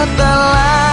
semua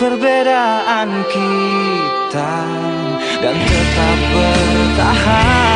perbedaan kita Dan tetap bertahan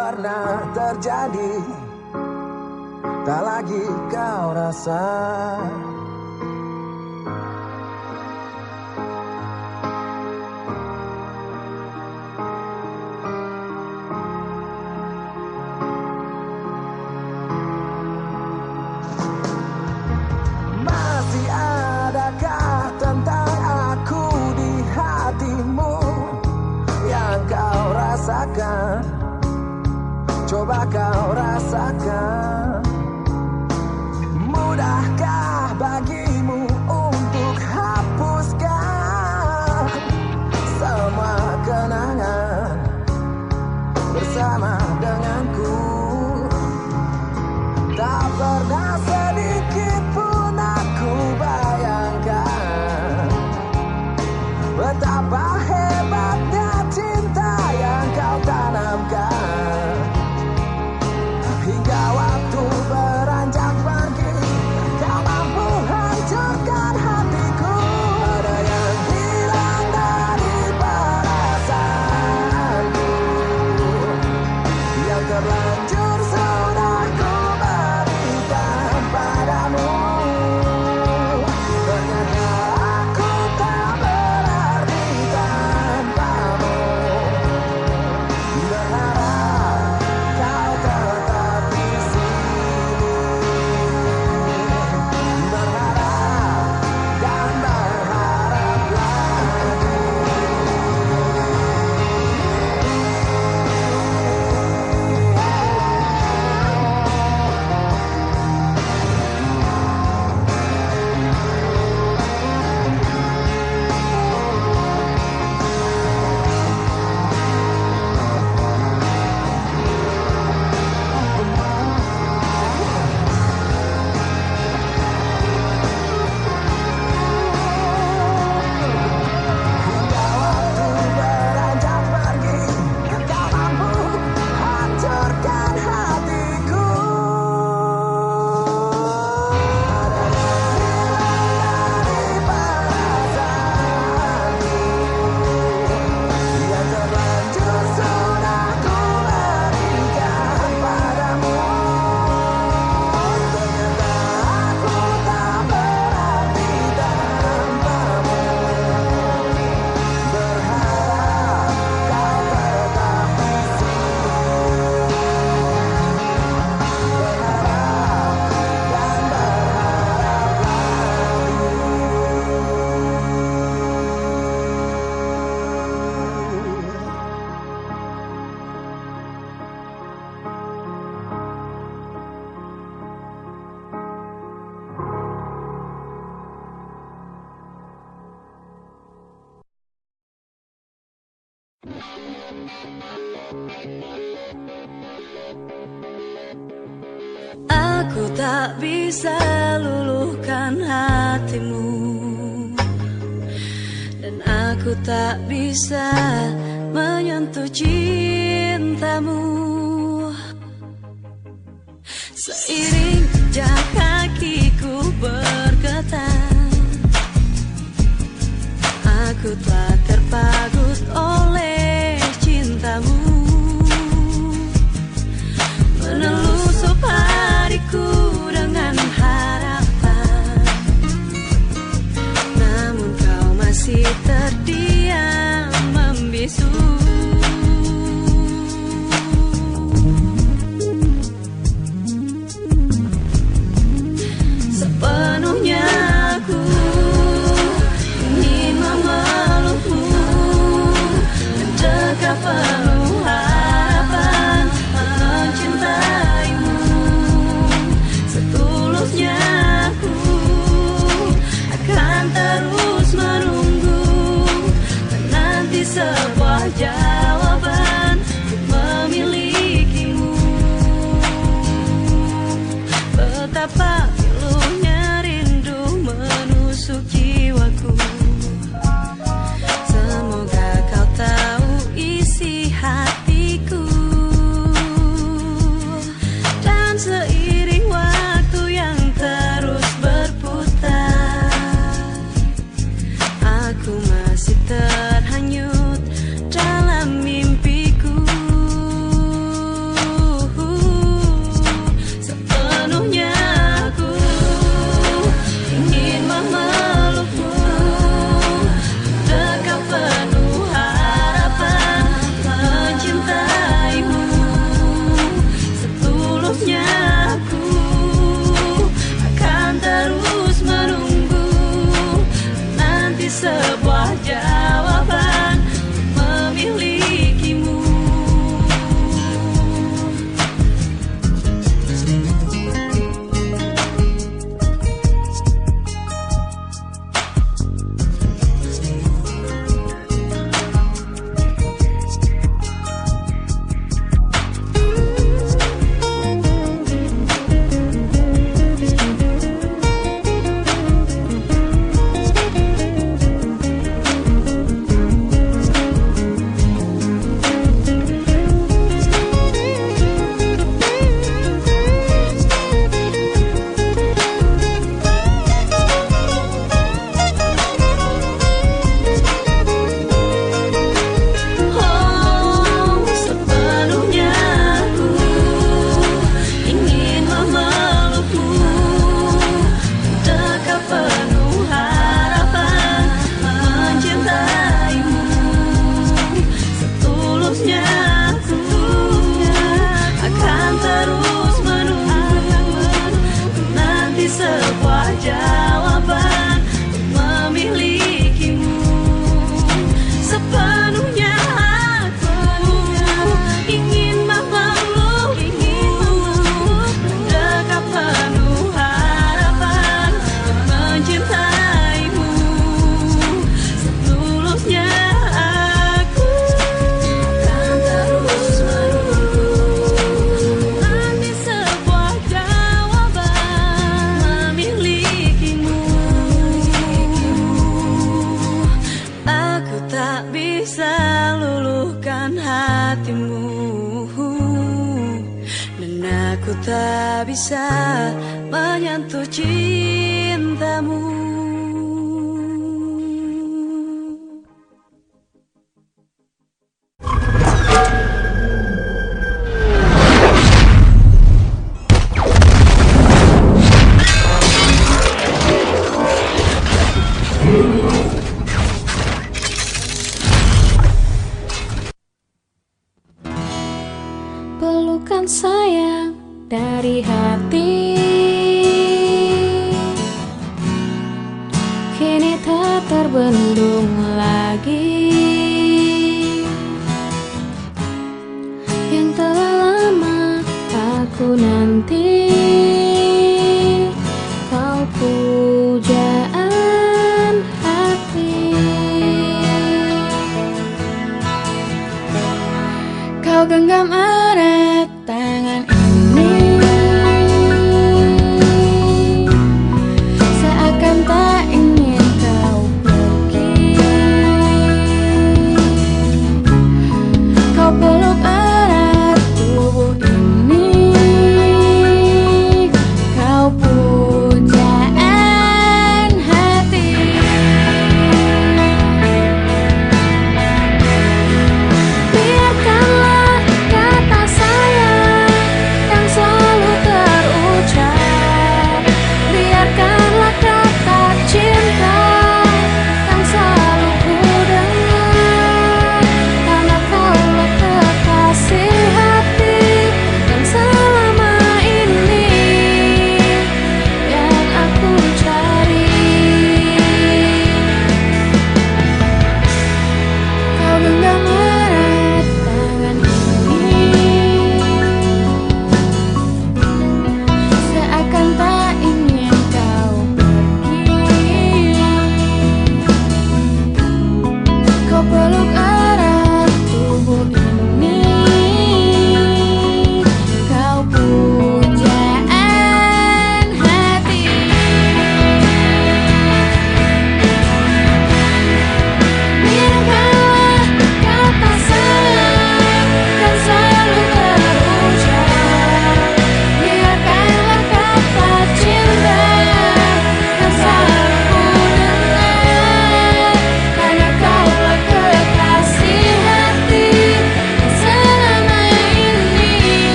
pernah terjadi. Tak lagi kau rasa Coba kau rasakan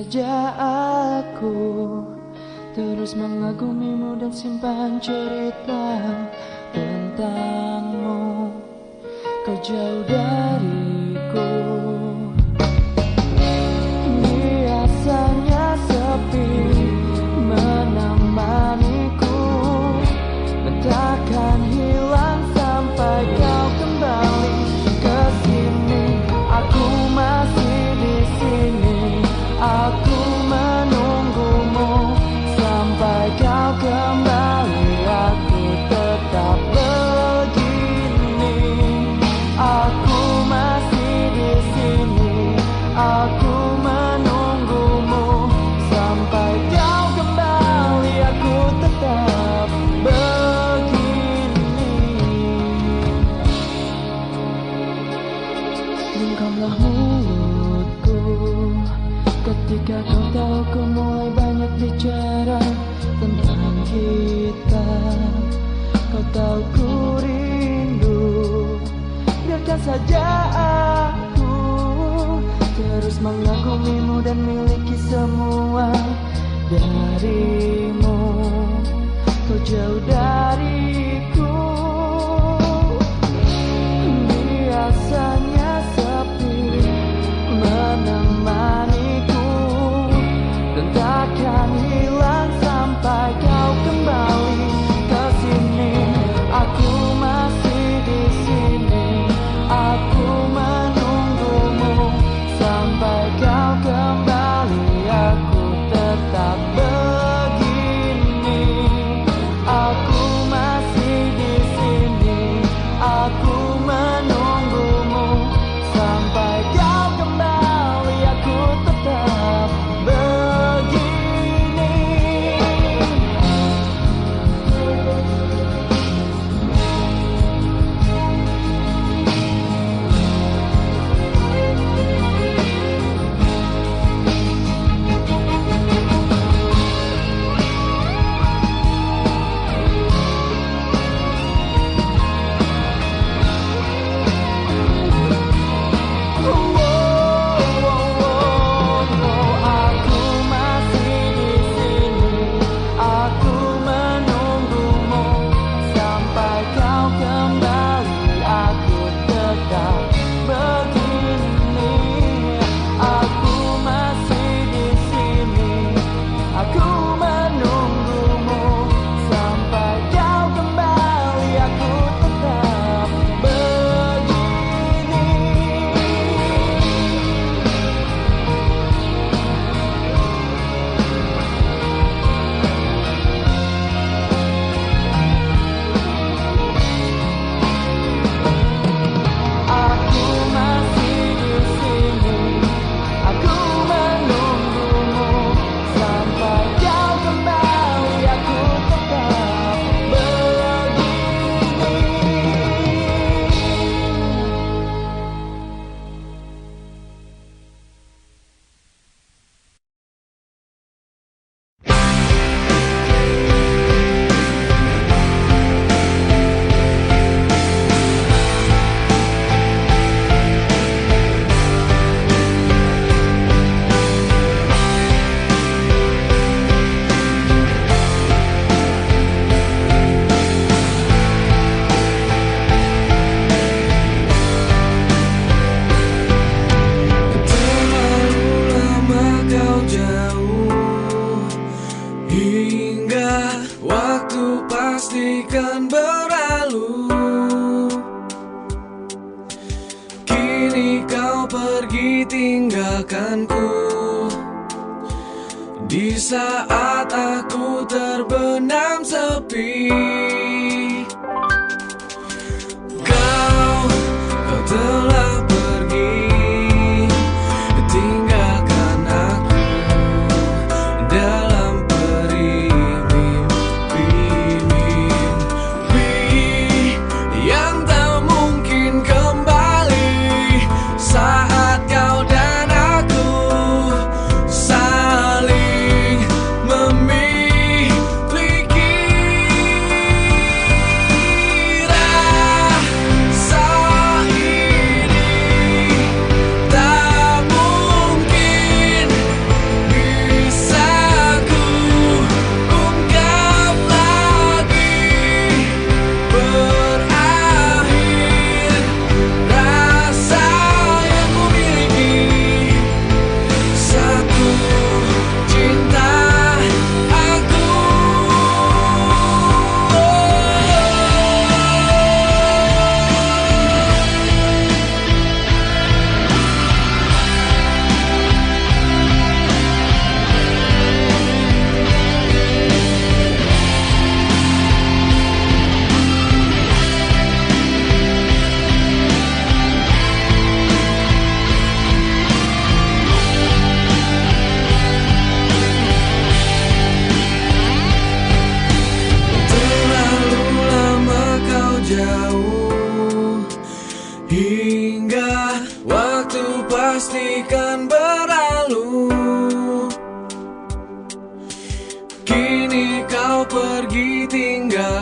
allá.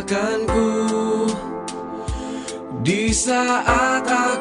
Tinggalkanku Di saat aku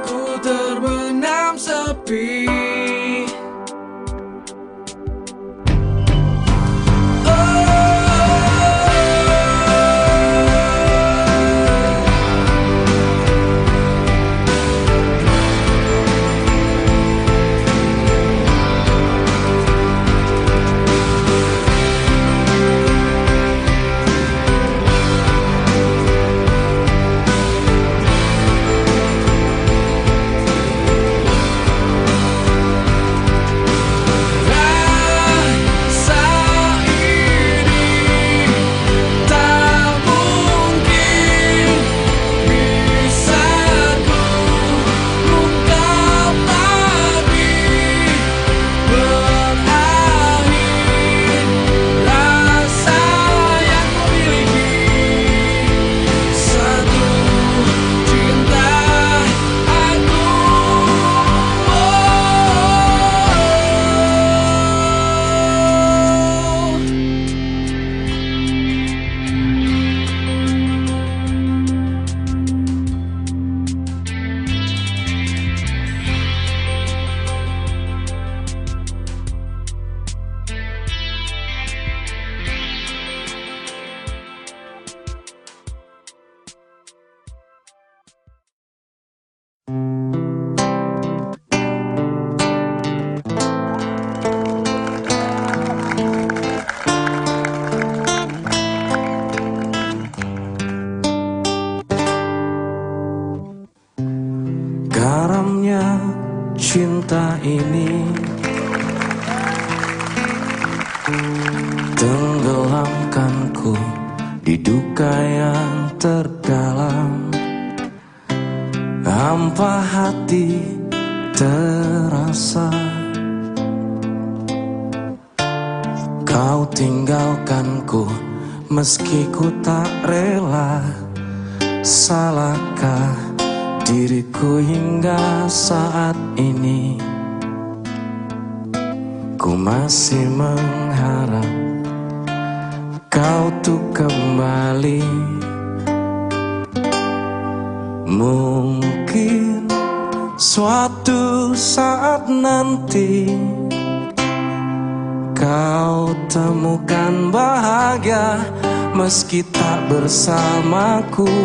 bersamaku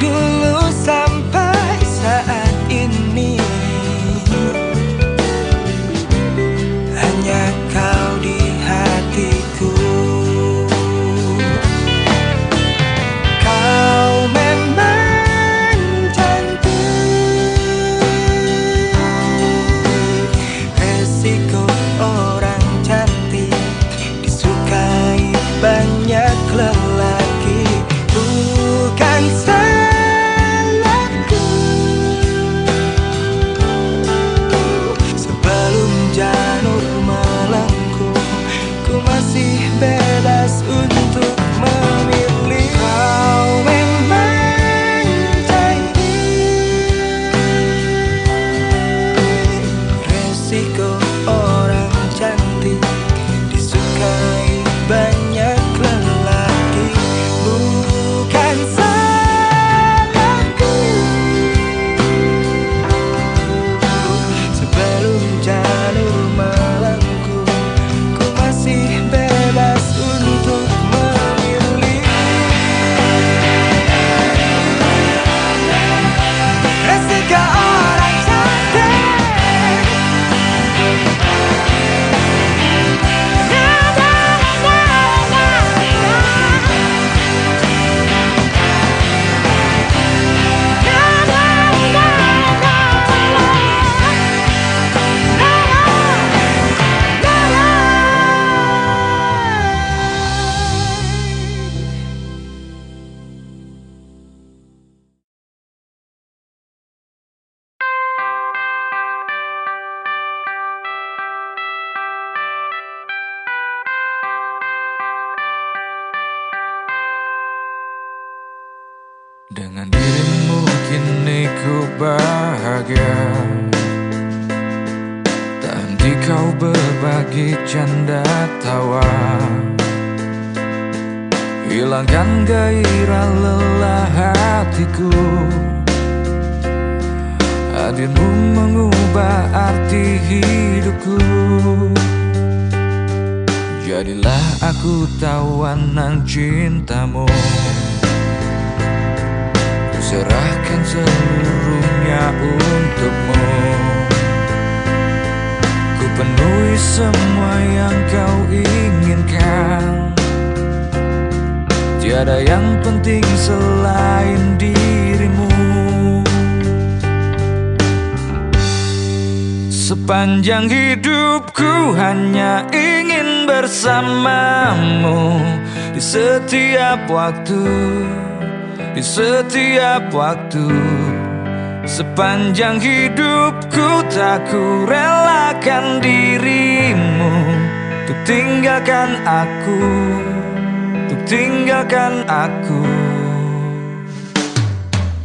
good. Sepanjang hidupku tak ku relakan dirimu. Untuk tinggalkan aku Untuk tinggalkan aku.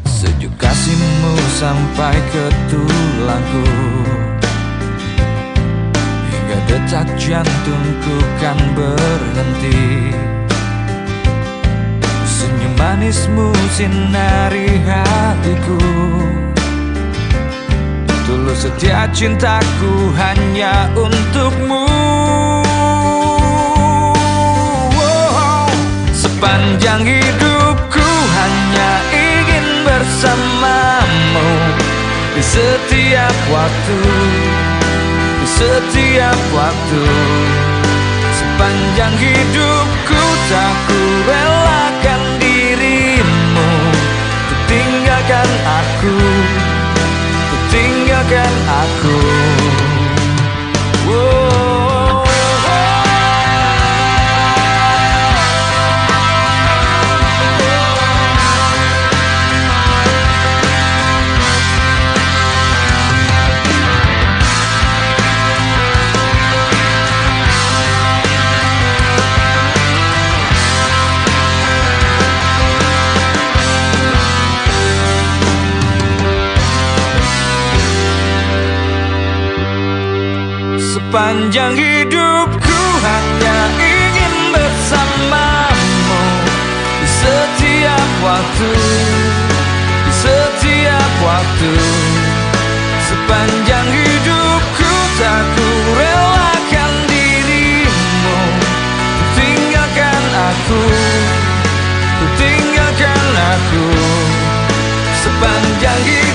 Sejuk kasihmu sampai ke tulangku. Hingga detak jantungku kan berhenti. Senyum manismu sinari hatiku setia cintaku hanya untukmu. Sepanjang hidupku hanya ingin bersamamu Di setiap waktu Di setiap waktu Sepanjang hidupku tak ku relakan tinggalkan aku Sepanjang hidupku hanya ingin bersamamu. Di setiap waktu Di setiap waktu. Sepanjang hidupku tak ku relakan dirimu. Tinggalkan aku Ku tinggalkan aku. Sepanjang hidupku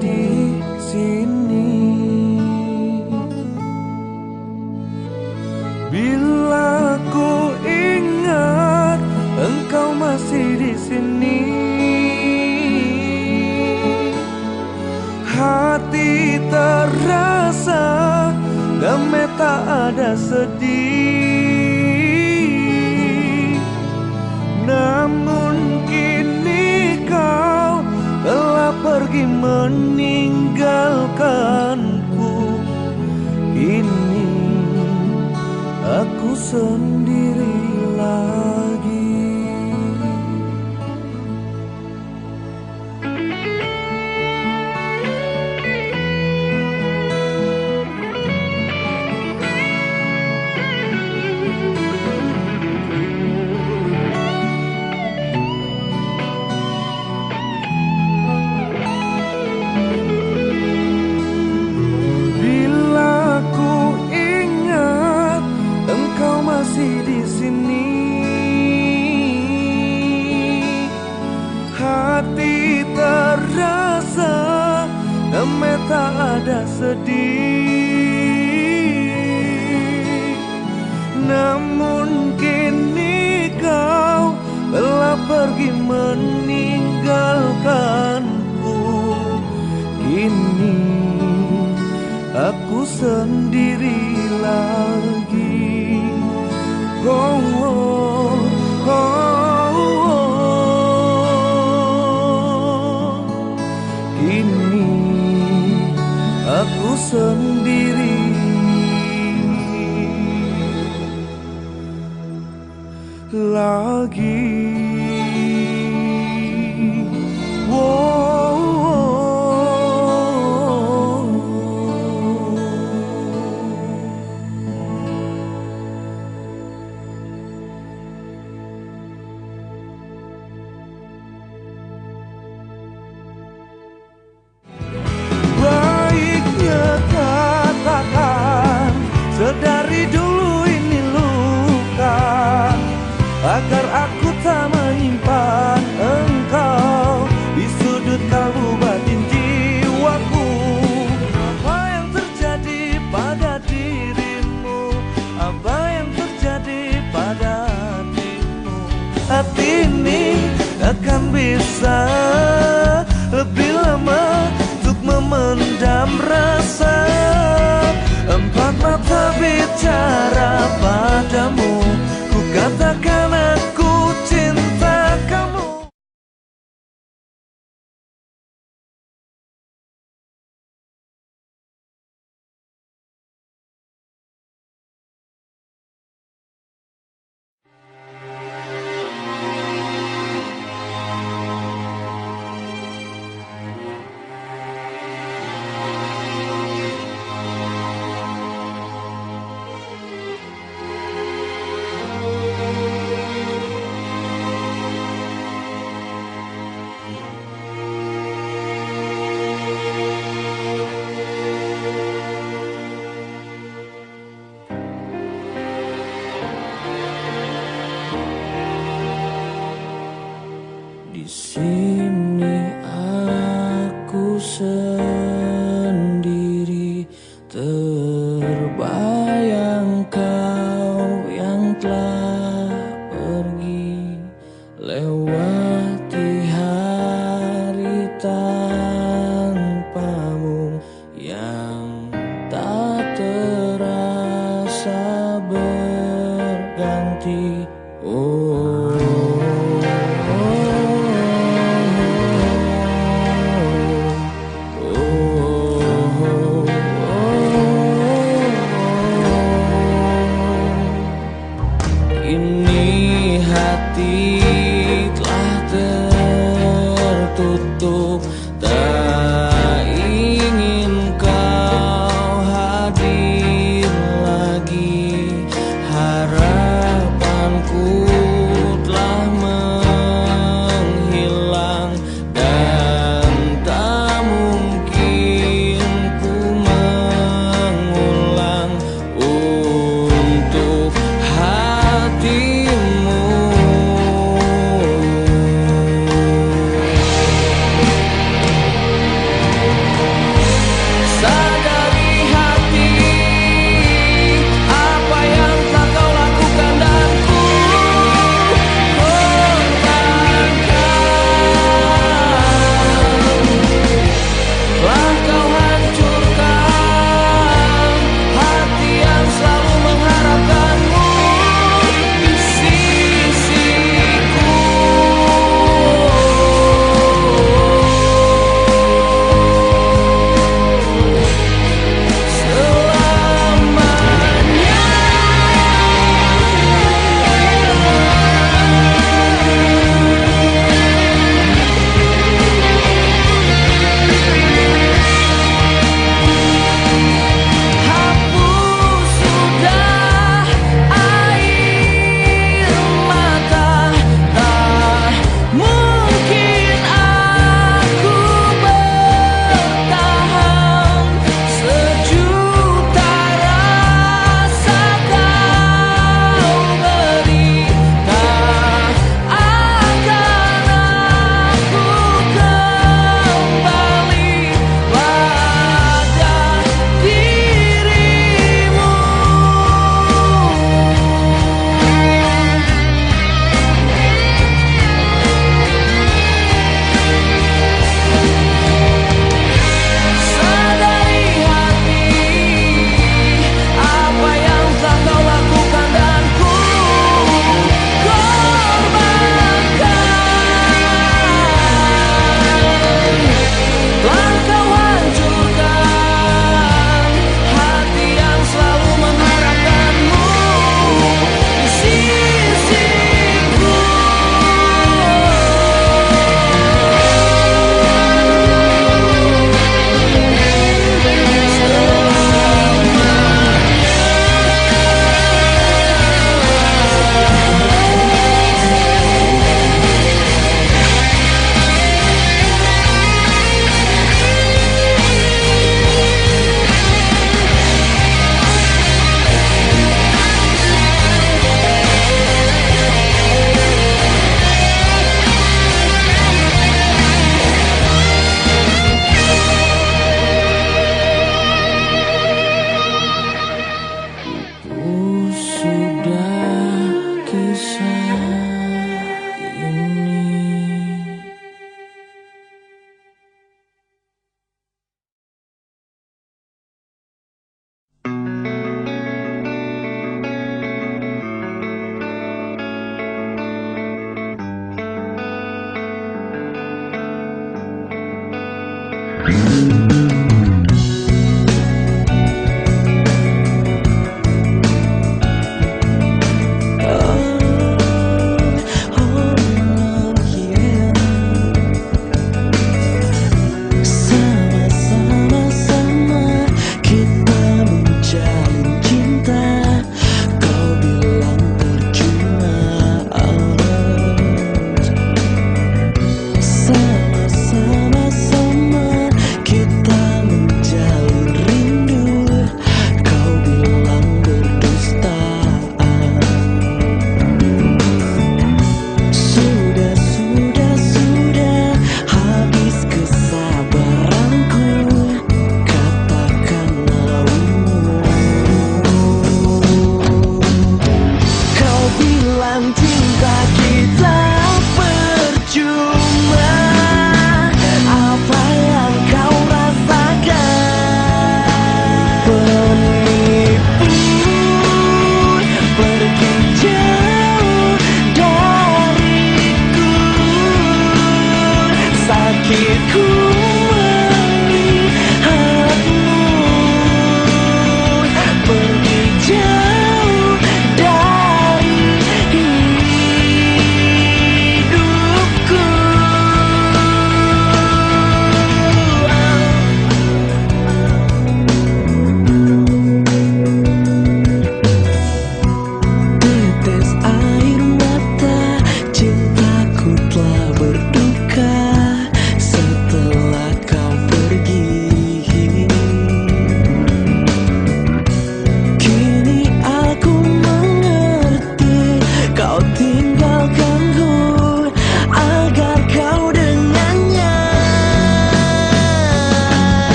di sini. Bila ku ingat engkau masih di sini Hati terasa damai tak ada sedih. pergi meninggalkanku. Ini aku sendiri tak ada sedih. Namun kini kau telah pergi meninggalkanku. Kini aku sendiri lagi. Kau bisa lebih lama untuk memendam rasa. Empat mata bicara padamu Ku katakan aku terbang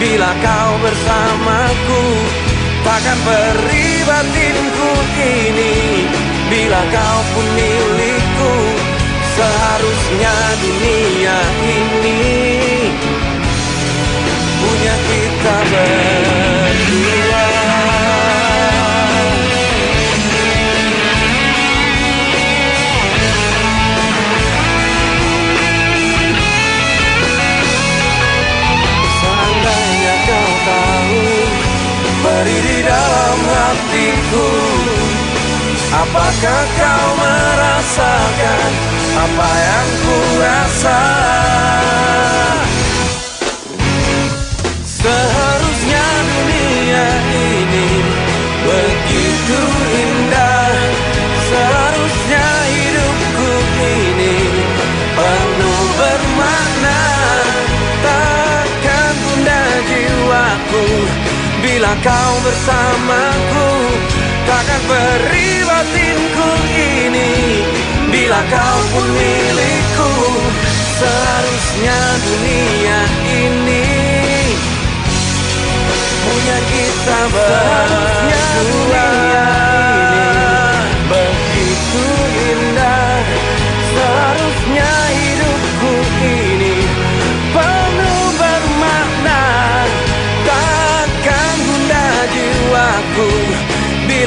Bila kau bersamaku Takkan peribatinku ini. Bila kau pun milikku Seharusnya dunia ini. Punya kita bersama hatiku Apakah kau merasakan apa yang ku rasa Seharusnya dunia ini begitu indah. Seharusnya hidupku ini penuh bermakna. Takkan bunda jiwaku bila kau bersamaku akan beri batinku ini. Bila kau pun milikku Seharusnya dunia ini Punya kita berdua.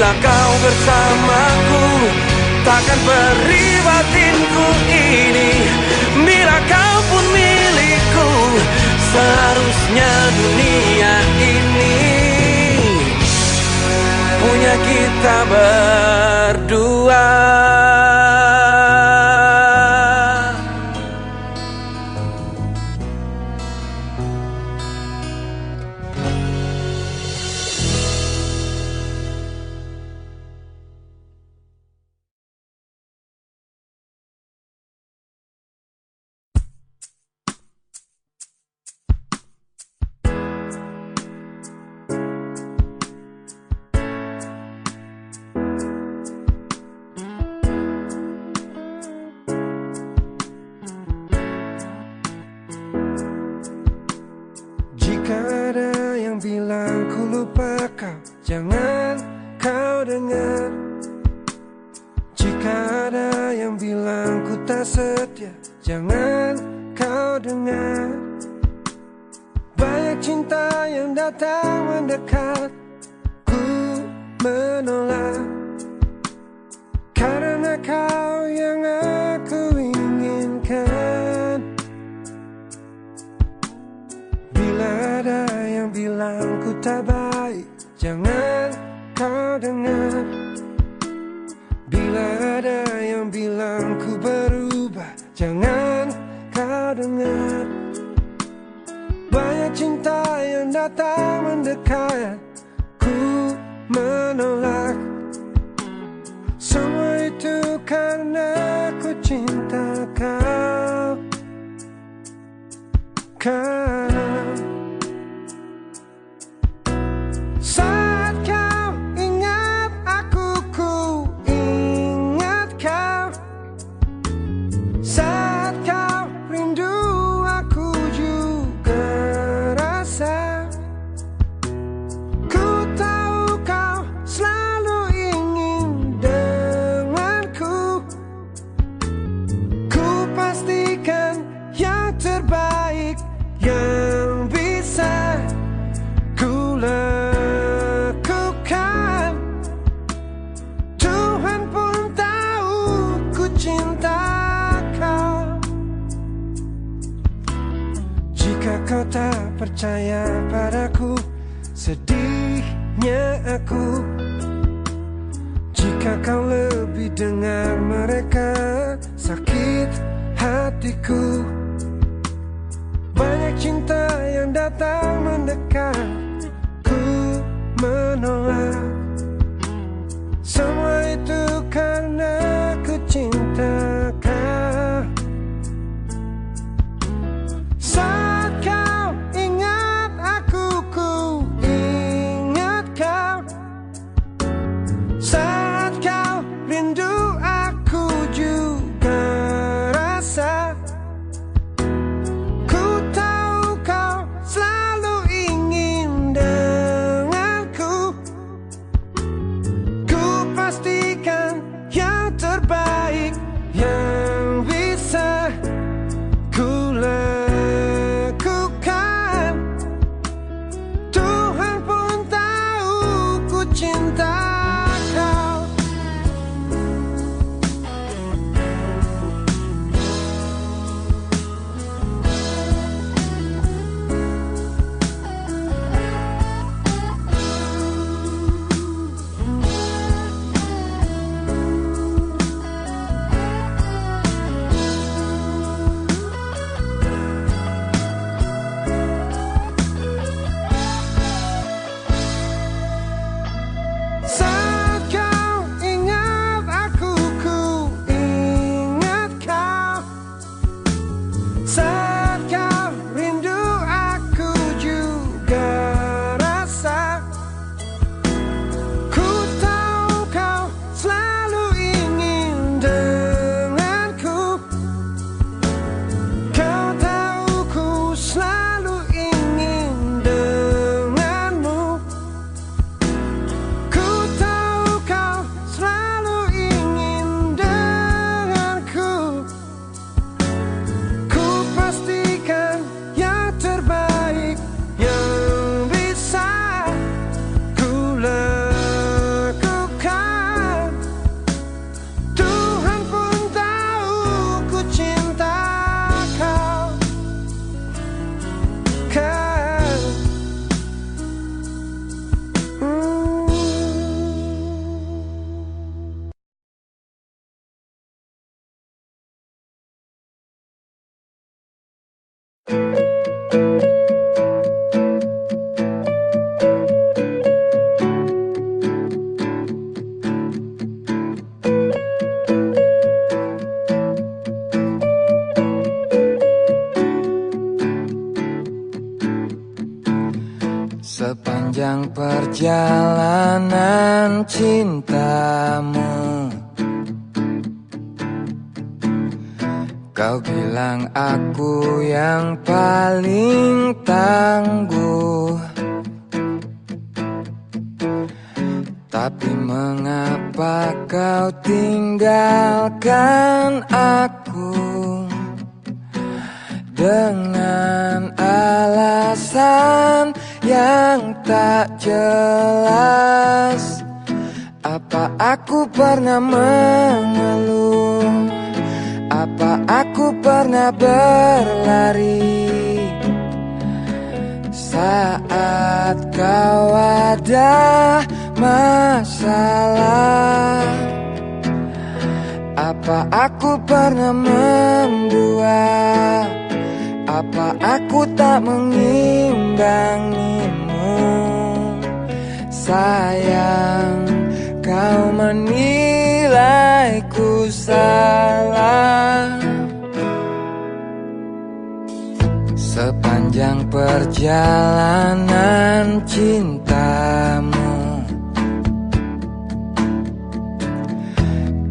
Bila kau bersamaku Takkan beri batinku ini. Bila kau pun milikku Seharusnya dunia ini Punya kita berdua. Tapi mengapa kau tinggalkan aku? Dengan alasan yang tak jelas Apa aku pernah mengeluh? Apa aku pernah berlari? Saat kau ada masalah. Apa aku pernah mendua Apa aku tak mengimbangimu? Sayang kau menilai ku salah. Sepanjang perjalanan cintamu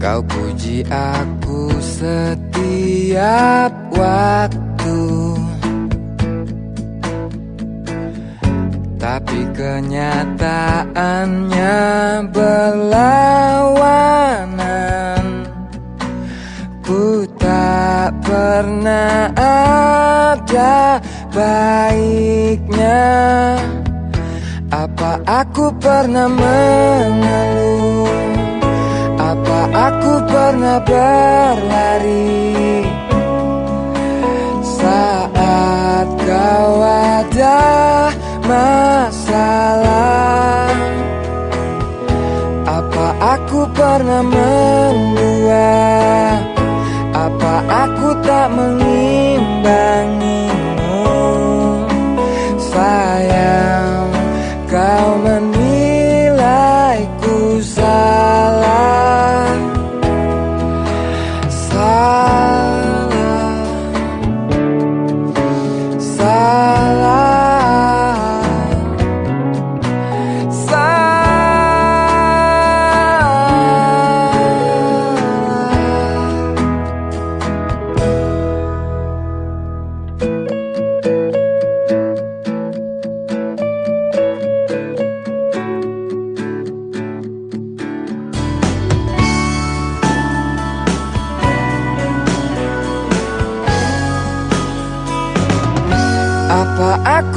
Kau puji aku setiap waktu. Tapi kenyataannya berlawanan. Ku tak pernah ada baiknya. Apa aku pernah mengeluh? aku pernah berlari. Saat kau ada masalah Apa aku pernah mendua Apa aku tak mengimbangimu? Sayang kau mendua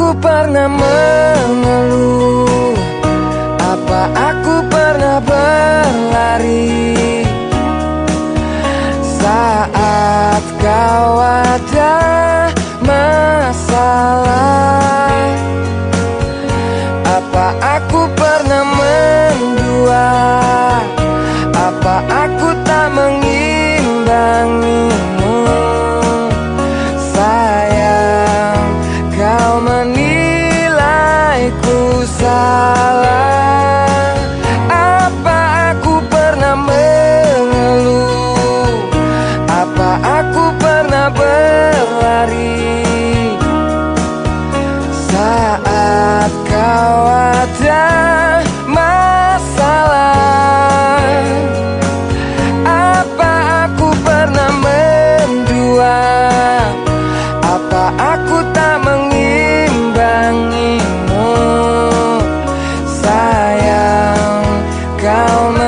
aku pernah mengeluh. Apa aku pernah berlari? Saat kau ada masalah Apa aku pernah mendua around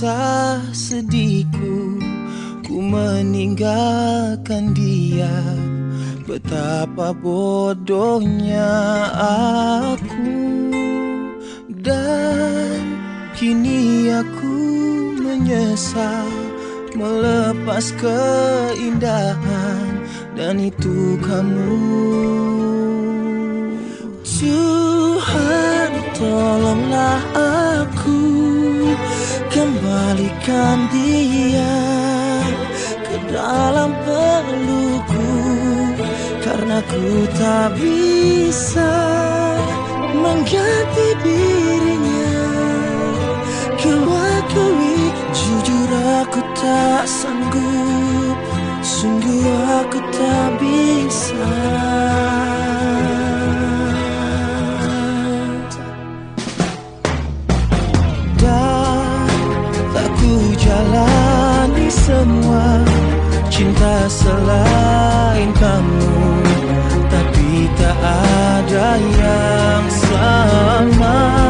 kisah sedihku Ku meninggalkan dia. Betapa bodohnya aku Dan kini aku menyesal Melepas keindahan Dan itu kamu. Tuhan tolonglah aku. Kembalikan dia ke dalam pelukku Karena ku tak bisa mengganti dirinya. Kuakui jujur aku tak sanggup. Sungguh aku tak bisa. semua cinta selain kamu. Tapi tak ada yang sama.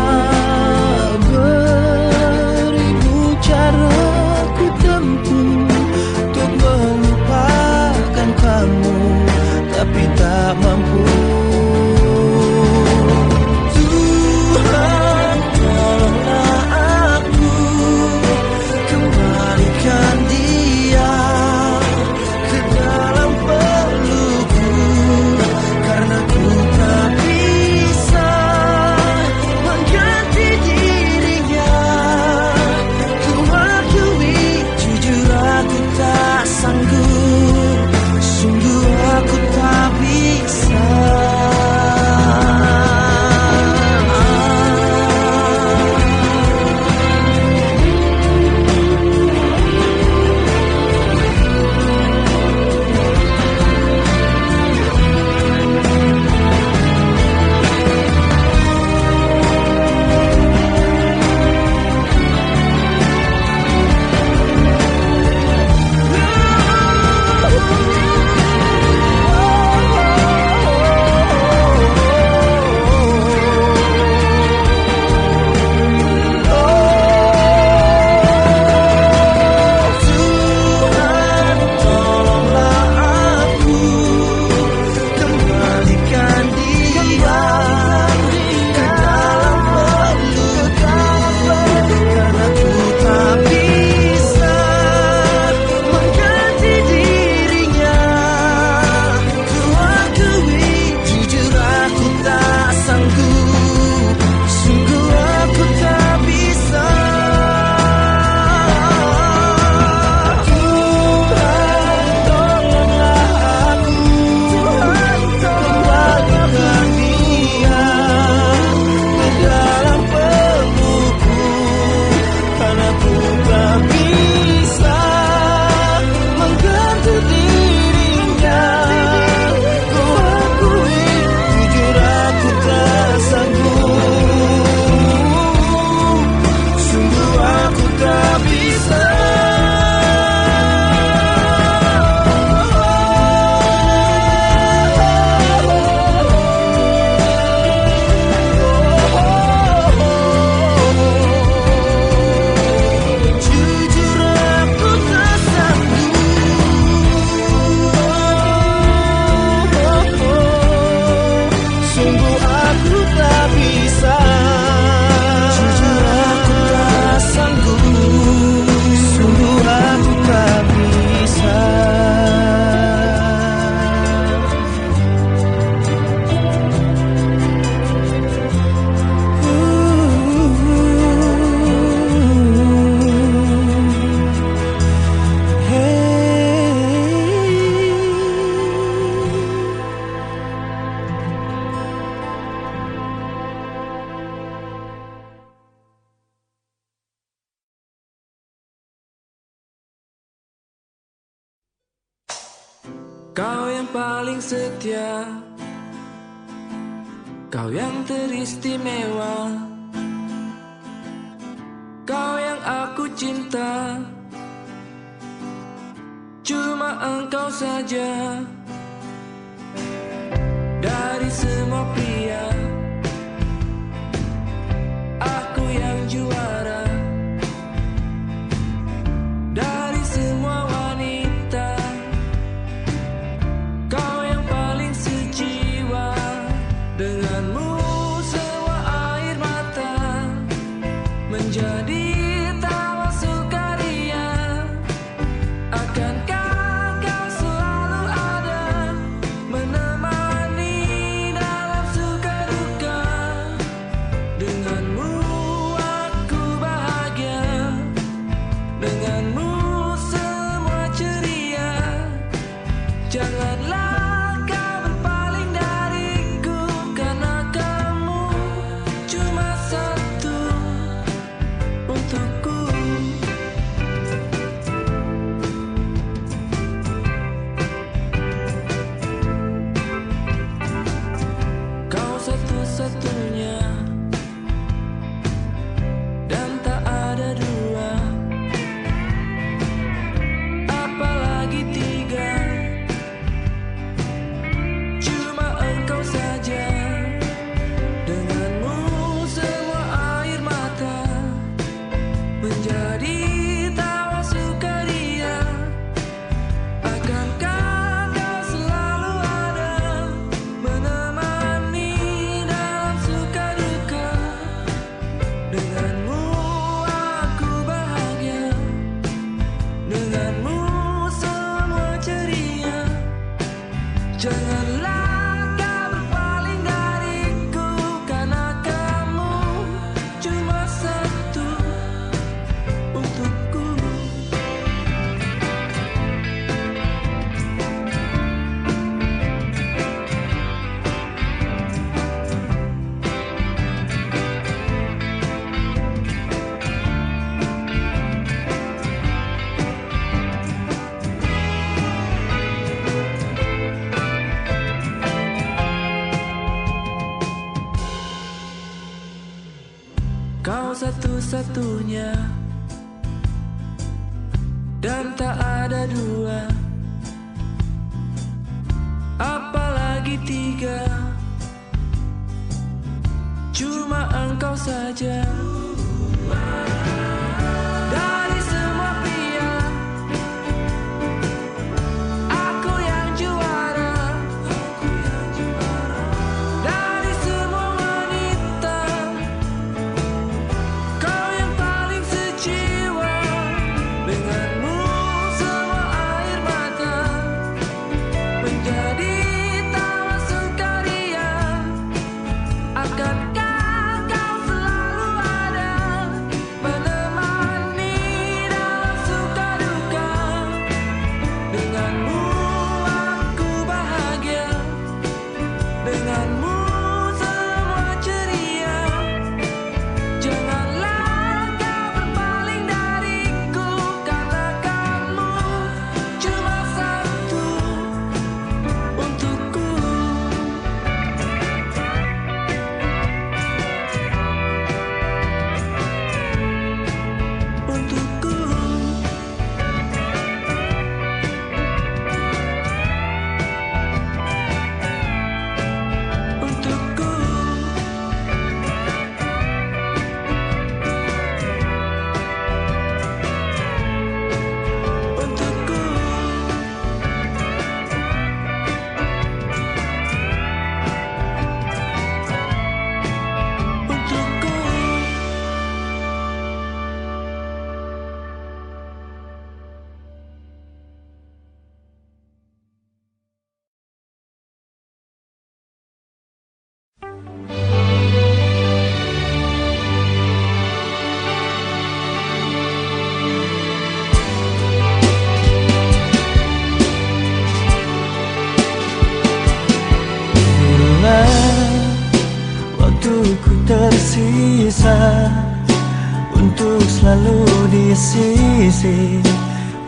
Sisi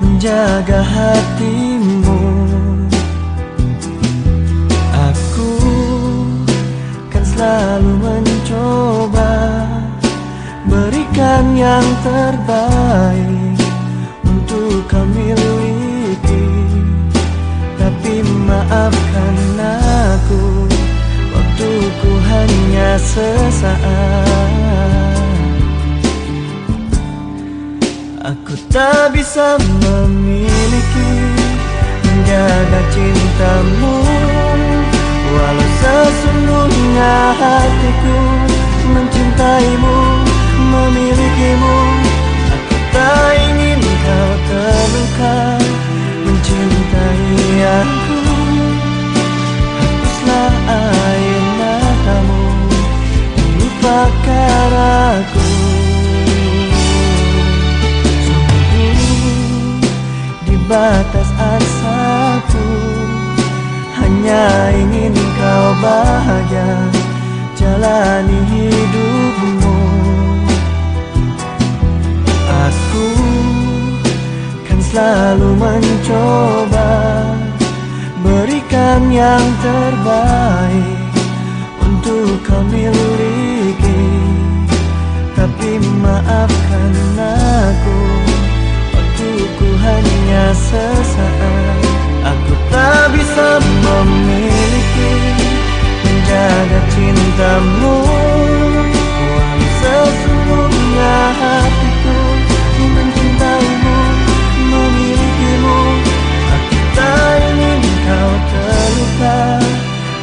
Menjaga hatimu. Aku kan selalu mencoba Berikan yang terbaik Untuk kau miliki. Tapi maafkan aku Waktuku hanya sesaat Aku tak bisa memiliki Menjaga cintamu. Walau sesungguhnya hatiku Mencintaimu Memilikimu Aku tak ingin kau terluka Mencintai aku. Hapuslah air matamu lupakan aku batas asaku Hanya ingin kau bahagia Jalani hidupmu. Aku kan selalu mencoba Berikan yang terbaik Untuk kau miliki. Tapi maafkan aku hanya sesaat. Aku tak bisa memiliki Menjaga cintamu. Walau sesungguhnya hatiku Mencintaimu Memilikimu. Aku tak ingin kau terluka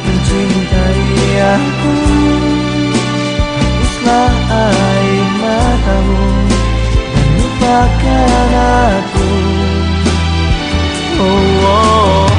Mencintai aku. Hapuslah air matamu Lupakan aku oh, oh.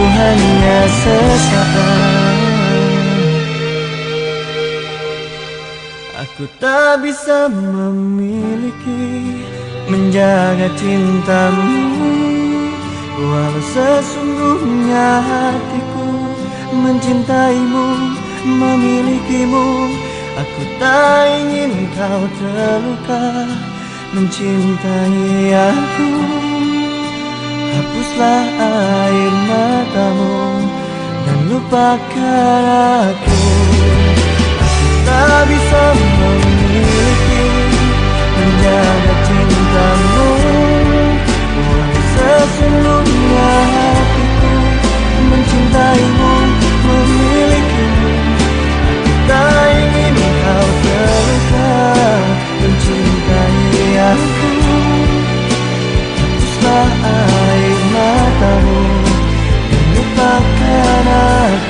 Hanya sesaat. Aku tak bisa memiliki menjaga cintamu. Walau sesungguhnya hatiku mencintaimu, memilikimu Aku tak ingin kau terluka mencintai aku Hapuslah air matamu Dan lupakan aku. Aku tak bisa memiliki Menjaga cintamu. Oh sesungguhnya hatiku Mencintaimu, memilikimu. Aku tak ingin kau terluka Mencintai aku. Hapuslah air に夢ばっかな